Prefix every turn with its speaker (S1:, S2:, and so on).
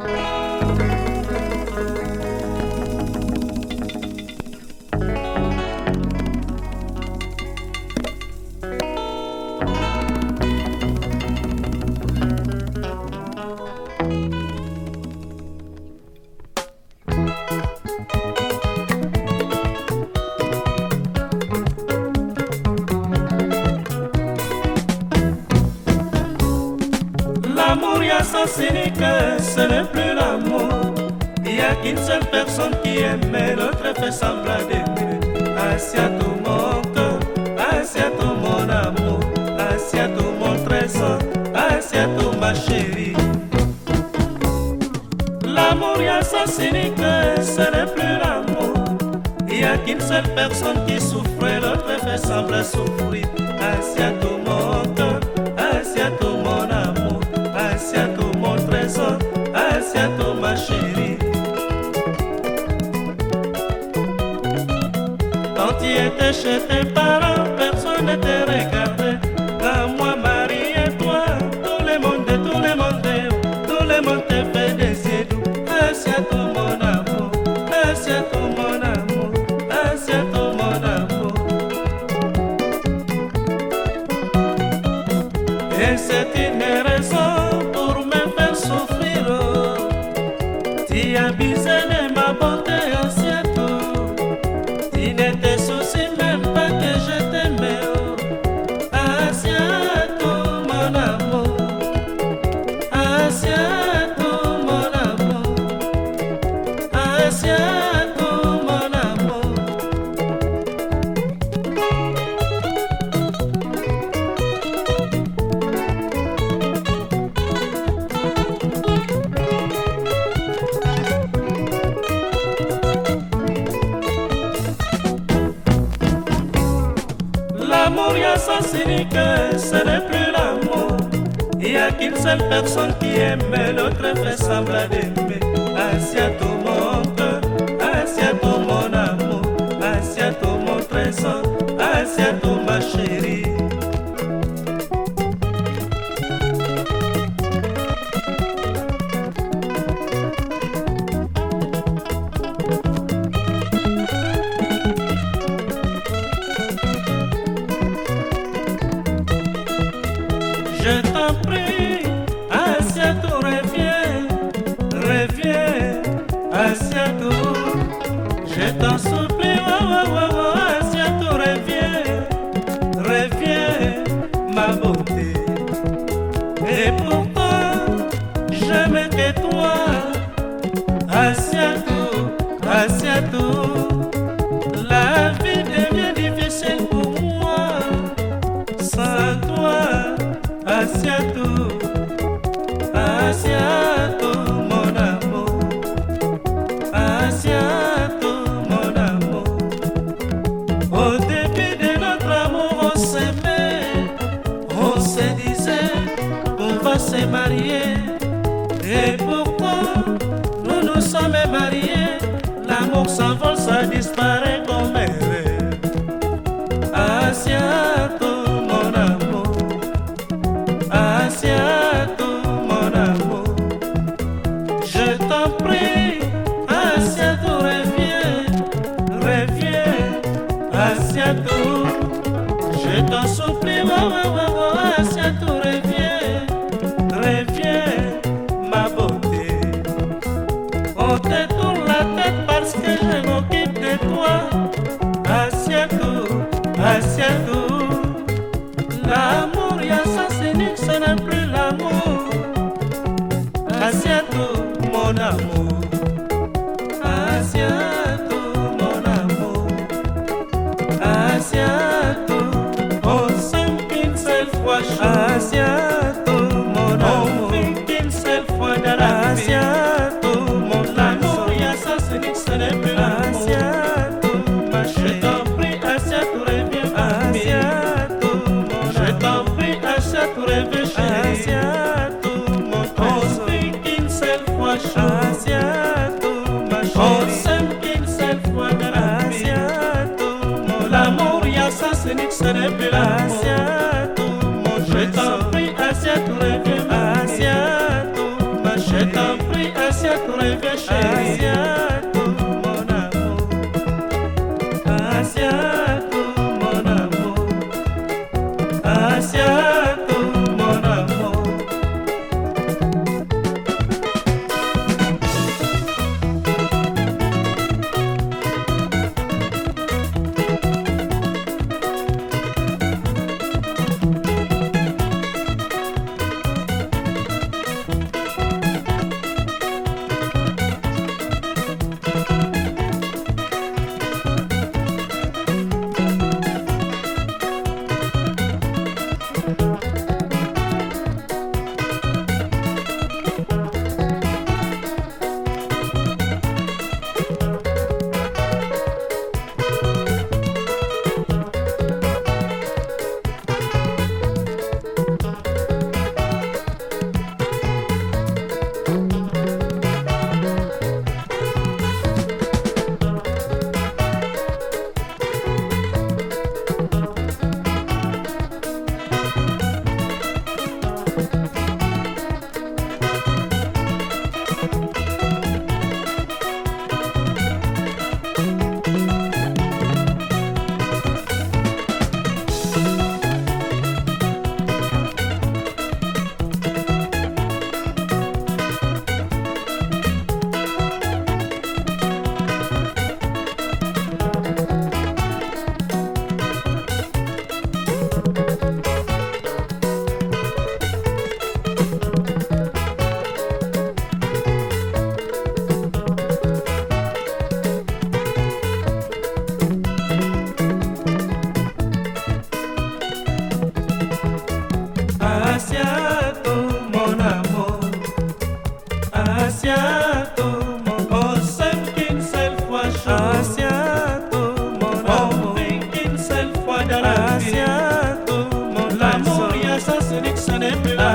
S1: Bye. L'amour, y a sens unique, ce n'est plus l'amour. Il n'y a qu'une seule personne qui aime, l'autre fait semblant d'aimer. Asiato mon cœur, Asiato mon amour, Asiato mon trésor, Asiato ma chérie. L'amour, y a sens unique, ce n'est plus l'amour. Il n'y a qu'une seule personne qui souffre, l'autre fait semblant souffrir. Asiato mon cœur, Asiato mon tes parents, personne ne te regardait. Quand moi, Marie et toi, tout le monde, tout le monde, tout le monde te fait des yeux doux. Asiato mon amour, Asiato mon amour, Asiato mon amour. Et c'est une raison pour me faire souffrir. oh. Tu as L'amour, y a sens unique, ce n'est plus l'amour. Il n'y a qu'une seule personne qui aime, l'autre fait semblant d'aimer. Asiato mon cœur, Asiato mon amour, Asiato mon trésor, Asiato ma chérie. Je t'en prie, Asiato, reviens, reviens, Asiato. Je t'en qu'on va se marier. Et pourquoi nous nous sommes mariés? L'amour s'envole, ça disparaît comme un rêve. Asiato, mon amour. Asiato, mon amour. Je t'en prie, Asiato, reviens, reviens, Asiato. Je t'en supplie, oh, Asiato, Asiato, ma chérie. Je t'en prie, Asiato, Asiato revient
S2: Sanepela